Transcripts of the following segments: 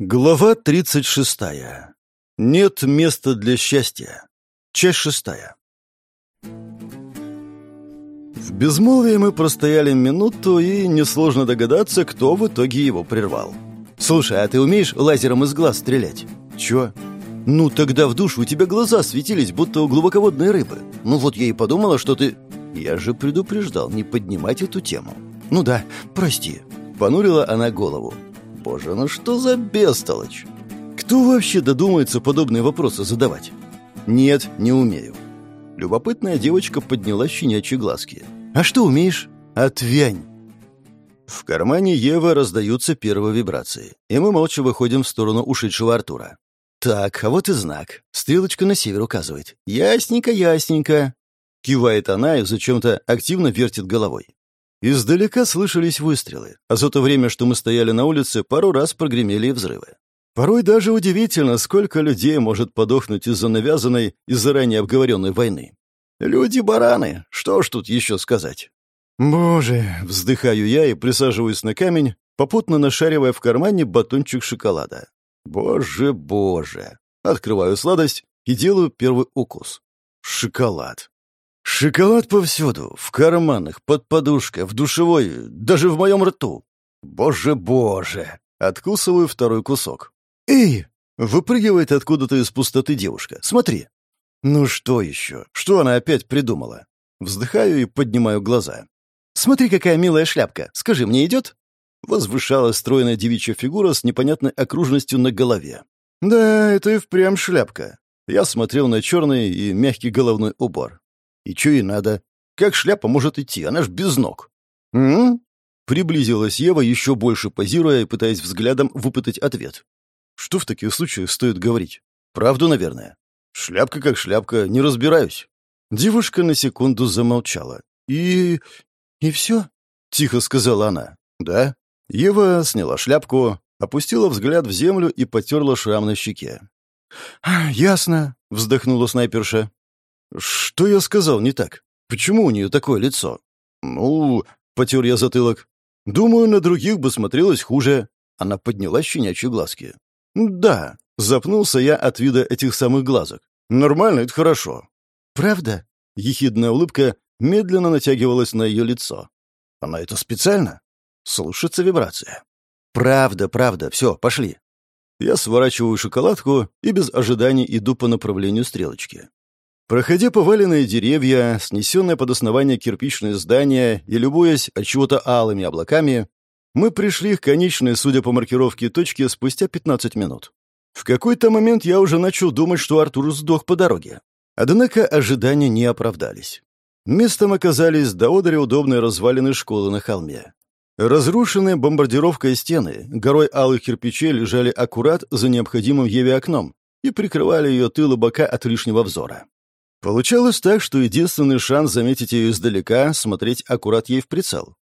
Глава 36. Нет места для счастья. Часть шестая. В безмолвии мы простояли минуту, и несложно догадаться, кто в итоге его прервал. «Слушай, а ты умеешь лазером из глаз стрелять?» «Чё?» «Ну, тогда в душ у тебя глаза светились, будто у глубоководной рыбы. Ну вот я и подумала, что ты...» «Я же предупреждал не поднимать эту тему». «Ну да, прости». Понурила она голову. Боже, ну что за бестолочь? Кто вообще додумается подобные вопросы задавать? Нет, не умею. Любопытная девочка подняла щенячьи глазки. А что умеешь? Отвянь. В кармане Евы раздаются первые вибрации, и мы молча выходим в сторону ушедшего Артура. «Так, а вот и знак. Стрелочка на север указывает. Ясненько, ясненько». Кивает она и зачем-то активно вертит головой. Издалека слышались выстрелы, а за то время, что мы стояли на улице, пару раз прогремели взрывы. Порой даже удивительно, сколько людей может подохнуть из-за навязанной и заранее обговоренной войны. Люди-бараны, что ж тут еще сказать? Боже, вздыхаю я и присаживаюсь на камень, попутно нашаривая в кармане батончик шоколада. Боже, боже. Открываю сладость и делаю первый укус. Шоколад. Шоколад повсюду, в карманах, под подушкой, в душевой, даже в моем рту. Боже-боже! Откусываю второй кусок. «Эй!» — выпрыгивает откуда-то из пустоты девушка. «Смотри!» «Ну что еще? Что она опять придумала?» Вздыхаю и поднимаю глаза. «Смотри, какая милая шляпка! Скажи, мне идет?» Возвышалась стройная девичья фигура с непонятной окружностью на голове. «Да, это и впрямь шляпка». Я смотрел на черный и мягкий головной убор. И что ей надо? Как шляпа может идти? Она ж без ног. М? Приблизилась Ева, еще больше позируя и пытаясь взглядом выпытать ответ. Что в таких случаях стоит говорить? Правду, наверное. Шляпка как шляпка, не разбираюсь. Девушка на секунду замолчала. И... и все? Тихо сказала она. Да. Ева сняла шляпку, опустила взгляд в землю и потерла шрам на щеке. «Ясно», — вздохнула снайперша. «Что я сказал не так? Почему у нее такое лицо?» «Ну...» — потер я затылок. «Думаю, на других бы смотрелось хуже». Она подняла щенячьи глазки. «Да», — запнулся я от вида этих самых глазок. «Нормально, это хорошо». «Правда?» — ехидная улыбка медленно натягивалась на ее лицо. «Она это специально?» Слушается вибрация. «Правда, правда. Все, пошли». Я сворачиваю шоколадку и без ожиданий иду по направлению стрелочки. Проходя поваленные деревья, снесенное под основание кирпичное здание и любуясь от чего-то алыми облаками, мы пришли к конечной, судя по маркировке, точке спустя 15 минут. В какой-то момент я уже начал думать, что Артур сдох по дороге. Однако ожидания не оправдались. Местом оказались до одери удобные развалины школы на холме. Разрушенные бомбардировкой стены, горой алых кирпичей лежали аккурат за необходимым Еве окном и прикрывали ее тыл и бока от лишнего взора. Получалось так, что единственный шанс заметить ее издалека — смотреть аккурат ей в прицел.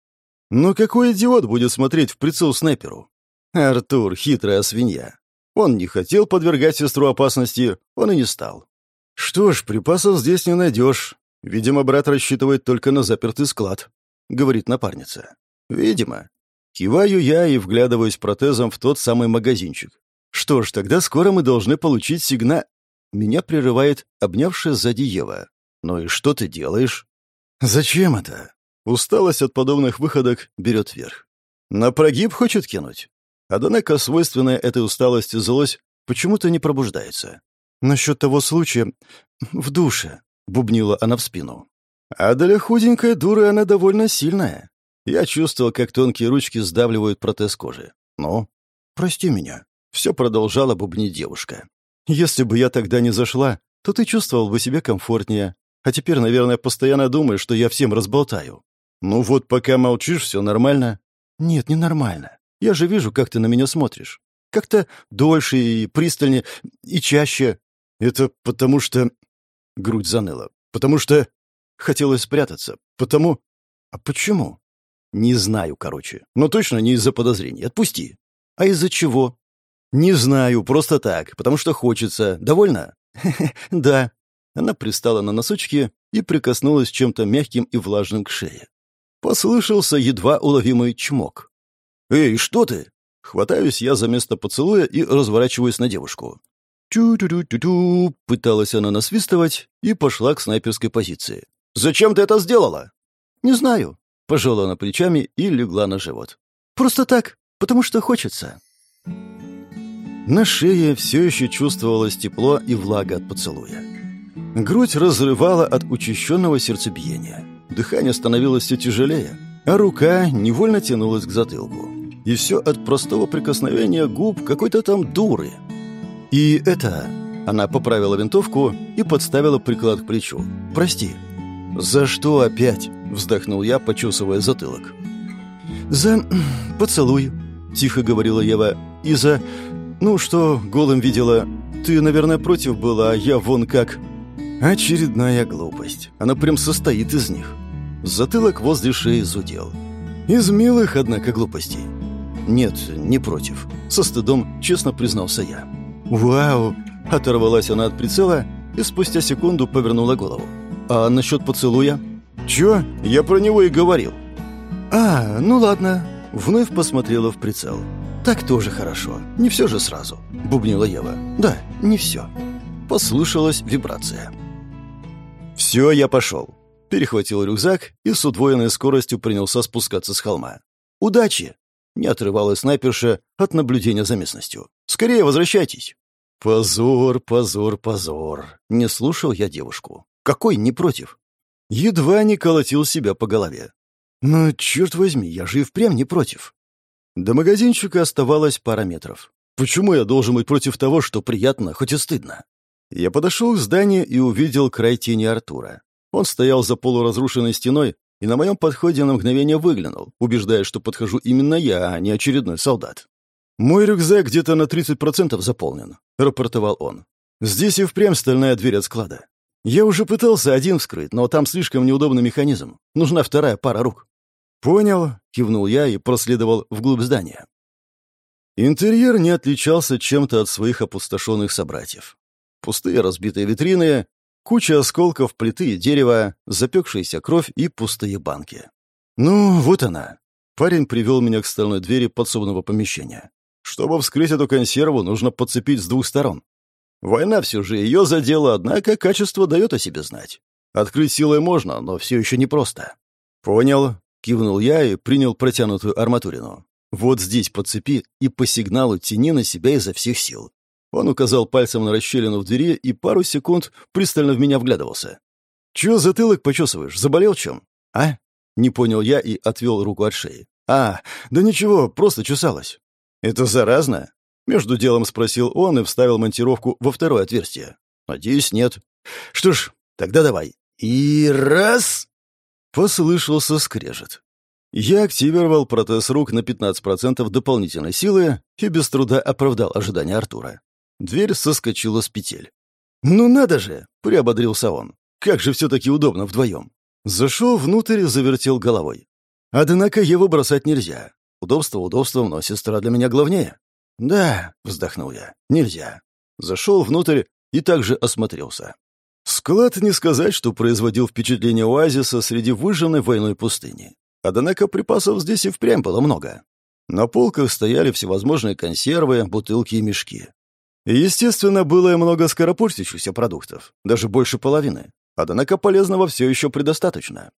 Но какой идиот будет смотреть в прицел снайперу? Артур — хитрая свинья. Он не хотел подвергать сестру опасности, он и не стал. «Что ж, припасов здесь не найдешь. Видимо, брат рассчитывает только на запертый склад», — говорит напарница. «Видимо». Киваю я и вглядываюсь протезом в тот самый магазинчик. Что ж, тогда скоро мы должны получить сигнал... Меня прерывает обнявшая сзади Ева. «Ну и что ты делаешь?» «Зачем это?» Усталость от подобных выходок берет верх. «На прогиб хочет кинуть?» Однако свойственная этой усталости злость почему-то не пробуждается. «Насчет того случая в душе», — бубнила она в спину. «А для худенькой дуры она довольно сильная. Я чувствовал, как тонкие ручки сдавливают протез кожи. Ну, прости меня». Все продолжала бубнить девушка. Если бы я тогда не зашла, то ты чувствовал бы себя комфортнее. А теперь, наверное, постоянно думаешь, что я всем разболтаю. Ну вот, пока молчишь, все нормально. Нет, не нормально. Я же вижу, как ты на меня смотришь. Как-то дольше и пристальнее, и чаще. Это потому что... Грудь заныла. Потому что... Хотелось спрятаться. Потому... А почему? Не знаю, короче. Но точно не из-за подозрений. Отпусти. А из-за чего? «Не знаю, просто так, потому что хочется. Довольно?» «Да». Она пристала на носочки и прикоснулась чем-то мягким и влажным к шее. Послышался едва уловимый чмок. «Эй, что ты?» Хватаюсь я за место поцелуя и разворачиваюсь на девушку. «Тю-тю-тю-тю-тю», — пыталась она насвистывать и пошла к снайперской позиции. «Зачем ты это сделала?» «Не знаю», — пожала она плечами и легла на живот. «Просто так, потому что хочется». На шее все еще чувствовалось тепло и влага от поцелуя. Грудь разрывала от учащенного сердцебиения. Дыхание становилось все тяжелее, а рука невольно тянулась к затылку. И все от простого прикосновения губ какой-то там дуры. И это... Она поправила винтовку и подставила приклад к плечу. «Прости». «За что опять?» — вздохнул я, почесывая затылок. «За... поцелуй», — тихо говорила Ева. «И за... ну что, голым видела. Ты, наверное, против была, а я вон как...» Очередная глупость. Она прям состоит из них. Затылок возле шеи зудел. Из милых, однако, глупостей. Нет, не против. Со стыдом честно признался я. «Вау!» — оторвалась она от прицела и спустя секунду повернула голову. «А насчет поцелуя?» «Чё? Я про него и говорил». «А, ну ладно». Вновь посмотрела в прицел. «Так тоже хорошо. Не все же сразу», — бубнила Ева. «Да, не все». Послышалась вибрация. «Все, я пошел». Перехватил рюкзак и с удвоенной скоростью принялся спускаться с холма. «Удачи!» — не отрывалась снайперша от наблюдения за местностью. «Скорее возвращайтесь!» «Позор, позор, позор!» Не слушал я девушку. «Какой не против?» Едва не колотил себя по голове. «Но, черт возьми, я же и впрямь не против!» До магазинчика оставалось пара метров. Почему я должен быть против того, что приятно, хоть и стыдно? Я подошел к зданию и увидел край тени Артура. Он стоял за полуразрушенной стеной и на моем подходе на мгновение выглянул, убеждая, что подхожу именно я, а не очередной солдат. «Мой рюкзак где-то на 30% заполнен», — рапортовал он. «Здесь и впрямь стальная дверь от склада. Я уже пытался один вскрыть, но там слишком неудобный механизм. Нужна вторая пара рук». «Понял», — кивнул я и проследовал вглубь здания. Интерьер не отличался чем-то от своих опустошенных собратьев. Пустые разбитые витрины, куча осколков плиты и дерева, запекшаяся кровь и пустые банки. «Ну, вот она». Парень привел меня к стальной двери подсобного помещения. Чтобы вскрыть эту консерву, нужно подцепить с двух сторон. Война все же ее задела, однако качество дает о себе знать. Открыть силой можно, но все еще непросто. «Понял», — кивнул я и принял протянутую арматурину. «Вот здесь подцепи и по сигналу тяни на себя изо всех сил. Он указал пальцем на расщелину в двери и пару секунд пристально в меня вглядывался. «Чё затылок почесываешь? Заболел чем?» «А?» — не понял я и отвел руку от шеи. «А, да ничего, просто чесалась». «Это заразно?» — между делом спросил он и вставил монтировку во второе отверстие. «Надеюсь, нет». «Что ж, тогда давай». «И раз!» Послышался скрежет. Я активировал протез рук на 15% дополнительной силы и без труда оправдал ожидания Артура. Дверь соскочила с петель. «Ну надо же!» — приободрился он. «Как же все-таки удобно вдвоем!» Зашел внутрь и завертел головой. «Однако его бросать нельзя. Удобство удобством, но сестра для меня главнее». «Да», — вздохнул я, — «нельзя». Зашел внутрь и также осмотрелся. Склад не сказать, что производил впечатление оазиса среди выжженной войной пустыни. Однако припасов здесь и впрямь было много. На полках стояли всевозможные консервы, бутылки и мешки. Естественно, было и много скоропортящихся продуктов, даже больше половины. Однако полезного все еще предостаточно.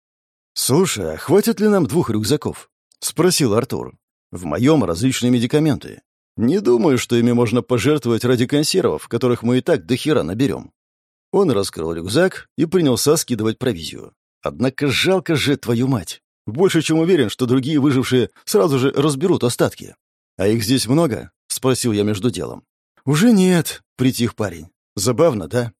«Слушай, а хватит ли нам двух рюкзаков?» — спросил Артур. «В моем различные медикаменты. Не думаю, что ими можно пожертвовать ради консервов, которых мы и так до хера наберем». Он раскрыл рюкзак и принялся скидывать провизию. «Однако жалко же твою мать. Больше чем уверен, что другие выжившие сразу же разберут остатки. А их здесь много?» — спросил я между делом. «Уже нет», — притих парень. «Забавно, да?»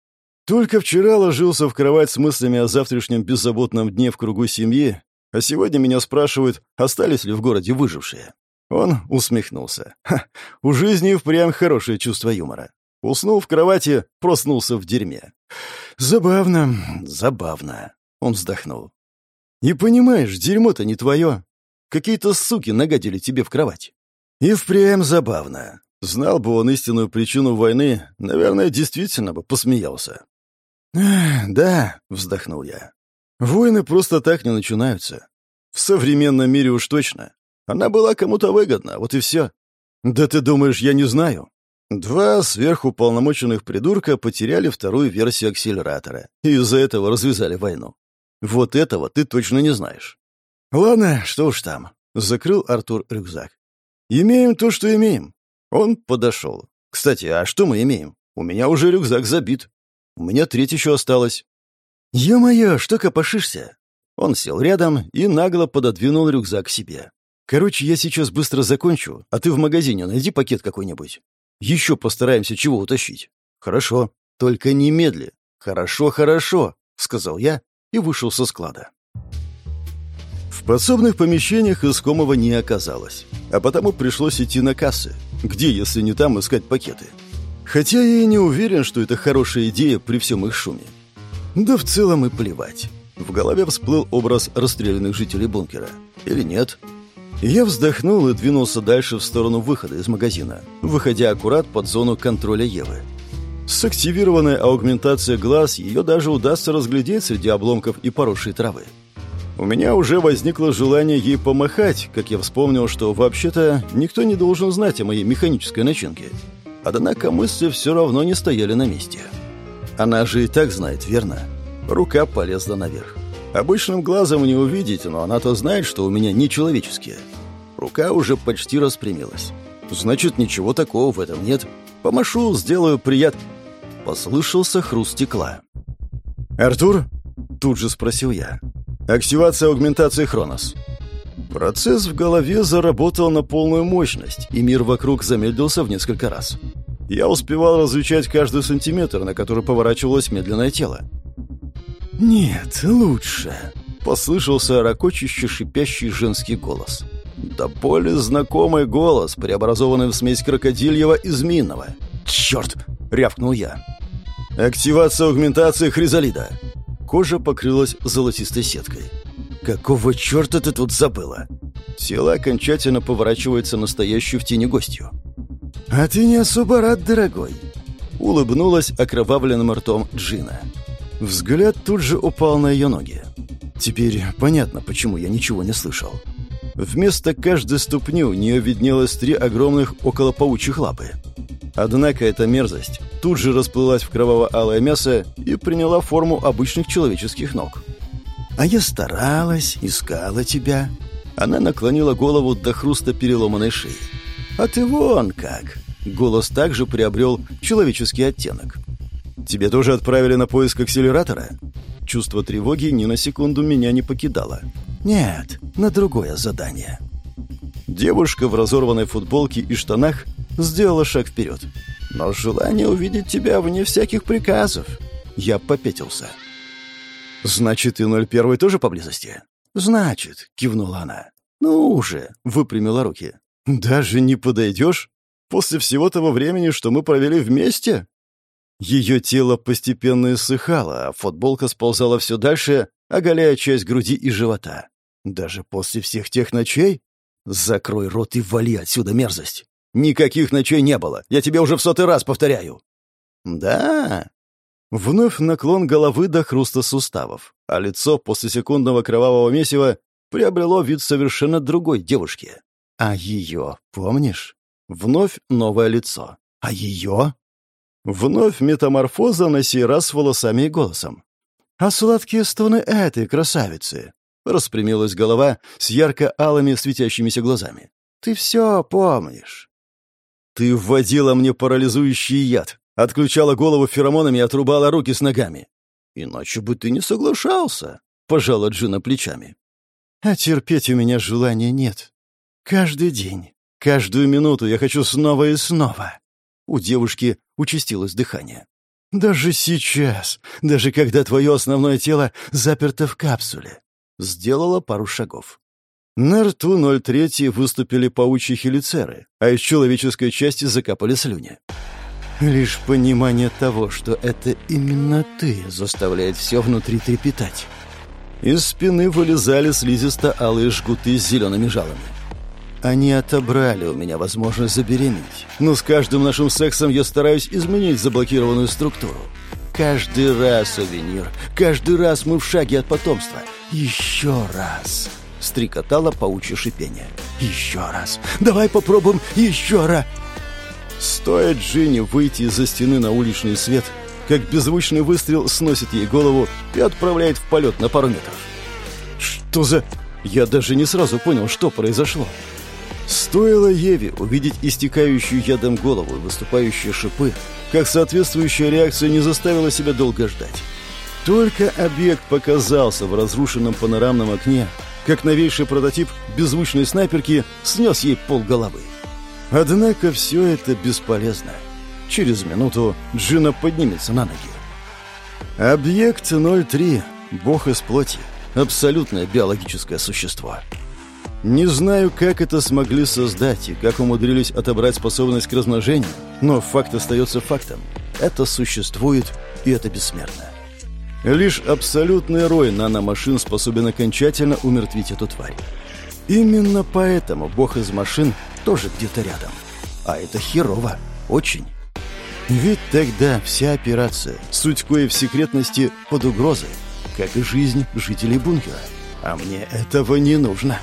Только вчера ложился в кровать с мыслями о завтрашнем беззаботном дне в кругу семьи, а сегодня меня спрашивают, остались ли в городе выжившие. Он усмехнулся. Ха, у жизни впрямь хорошее чувство юмора. Уснул в кровати, проснулся в дерьме. Забавно, забавно. Он вздохнул. И понимаешь, дерьмо-то не твое. Какие-то суки нагадили тебе в кровать. И впрямь забавно. Знал бы он истинную причину войны, наверное, действительно бы посмеялся. «Да», — вздохнул я. «Войны просто так не начинаются. В современном мире уж точно. Она была кому-то выгодна, вот и все. «Да ты думаешь, я не знаю?» Два сверхуполномоченных придурка потеряли вторую версию акселератора и из-за этого развязали войну. Вот этого ты точно не знаешь. Ладно, что уж там. Закрыл Артур рюкзак. Имеем то, что имеем. Он подошел. Кстати, а что мы имеем? У меня уже рюкзак забит. У меня треть еще осталось. Ё-моё, что копошишься? Он сел рядом и нагло пододвинул рюкзак к себе. Короче, я сейчас быстро закончу, а ты в магазине найди пакет какой-нибудь. Еще постараемся чего утащить. Хорошо, только немедли. Хорошо, хорошо, сказал я и вышел со склада. В подсобных помещениях искомого не оказалось, а потому пришлось идти на кассы. Где, если не там, искать пакеты? Хотя я и не уверен, что это хорошая идея при всем их шуме. Да в целом и плевать. В голове всплыл образ расстрелянных жителей бункера. Или нет? Я вздохнул и двинулся дальше в сторону выхода из магазина, выходя аккурат под зону контроля Евы. С активированной аугментацией глаз ее даже удастся разглядеть среди обломков и поросшей травы. У меня уже возникло желание ей помахать, как я вспомнил, что вообще-то никто не должен знать о моей механической начинке. Однако мысли все равно не стояли на месте. Она же и так знает, верно? Рука полезла наверх. Обычным глазом не увидеть, но она-то знает, что у меня нечеловеческие. Рука уже почти распрямилась. Значит, ничего такого в этом нет. Помашу, сделаю прият. Послышался хруст стекла. «Артур?» — тут же спросил я. «Активация аугментации Хронос». Процесс в голове заработал на полную мощность, и мир вокруг замедлился в несколько раз. Я успевал различать каждый сантиметр, на который поворачивалось медленное тело. «Нет, лучше», — послышался ракочущий шипящий женский голос. Да более знакомый голос, преобразованный в смесь крокодильего и змеиного. «Черт!» — рявкнул я. «Активация аугментации хризалида». Кожа покрылась золотистой сеткой. «Какого черта ты тут забыла?» Тело окончательно поворачивается настоящую в тени гостью. «А ты не особо рад, дорогой!» Улыбнулась окровавленным ртом Джина. Взгляд тут же упал на ее ноги. Теперь понятно, почему я ничего не слышал. Вместо каждой ступни у нее виднелось три огромных околопаучьих лапы. Однако эта мерзость тут же расплылась в кроваво-алое мясо и приняла форму обычных человеческих ног. «А я старалась, искала тебя». Она наклонила голову до хруста переломанной шеи. «А ты вон как!» Голос также приобрел человеческий оттенок. Тебе тоже отправили на поиск акселератора? Чувство тревоги ни на секунду меня не покидало. Нет, на другое задание. Девушка в разорванной футболке и штанах сделала шаг вперед. Но желание увидеть тебя вне всяких приказов. Я попятился. «Значит, и 01 тоже поблизости?» «Значит», — кивнула она. «Ну уже», — выпрямила руки. «Даже не подойдешь? После всего того времени, что мы провели вместе?» Ее тело постепенно иссыхало, а футболка сползала все дальше, оголяя часть груди и живота. Даже после всех тех ночей? Закрой рот и вали отсюда мерзость. Никаких ночей не было, я тебе уже в сотый раз повторяю. Да? Вновь наклон головы до хруста суставов, а лицо после секундного кровавого месива приобрело вид совершенно другой девушки. А ее, помнишь? Вновь новое лицо. А ее? Вновь метаморфоза на сей раз волосами и голосом. «А сладкие стоны этой красавицы!» Распрямилась голова с ярко-алыми светящимися глазами. «Ты все помнишь!» «Ты вводила мне парализующий яд, отключала голову феромонами и отрубала руки с ногами. Иначе бы ты не соглашался!» — пожала Джина плечами. «А терпеть у меня желания нет. Каждый день, каждую минуту я хочу снова и снова. У девушки участилось дыхание. «Даже сейчас, даже когда твое основное тело заперто в капсуле». Сделала пару шагов. На рту 03 выступили паучьи хелицеры, а из человеческой части закапали слюни. Лишь понимание того, что это именно ты, заставляет все внутри трепетать. Из спины вылезали слизисто-алые жгуты с зелеными жалами. Они отобрали у меня возможность забеременеть. Но с каждым нашим сексом я стараюсь изменить заблокированную структуру. Каждый раз, сувенир, каждый раз мы в шаге от потомства. Еще раз. Стрекотало паучье шипение. Еще раз. Давай попробуем еще раз. Стоит Джинни выйти из-за стены на уличный свет, как беззвучный выстрел сносит ей голову и отправляет в полет на пару метров. Что за... Я даже не сразу понял, что произошло. Стоило Еве увидеть истекающую ядом голову и выступающие шипы, как соответствующая реакция не заставила себя долго ждать. Только объект показался в разрушенном панорамном окне, как новейший прототип беззвучной снайперки снес ей полголовы. Однако все это бесполезно. Через минуту Джина поднимется на ноги. Объект 03. Бог из плоти. Абсолютное биологическое существо. Не знаю, как это смогли создать и как умудрились отобрать способность к размножению, но факт остается фактом. Это существует, и это бессмертно. Лишь абсолютный рой наномашин способен окончательно умертвить эту тварь. Именно поэтому бог из машин тоже где-то рядом. А это херово. Очень. Ведь тогда вся операция, суть кое в секретности, под угрозой, как и жизнь жителей бункера. А мне этого не нужно.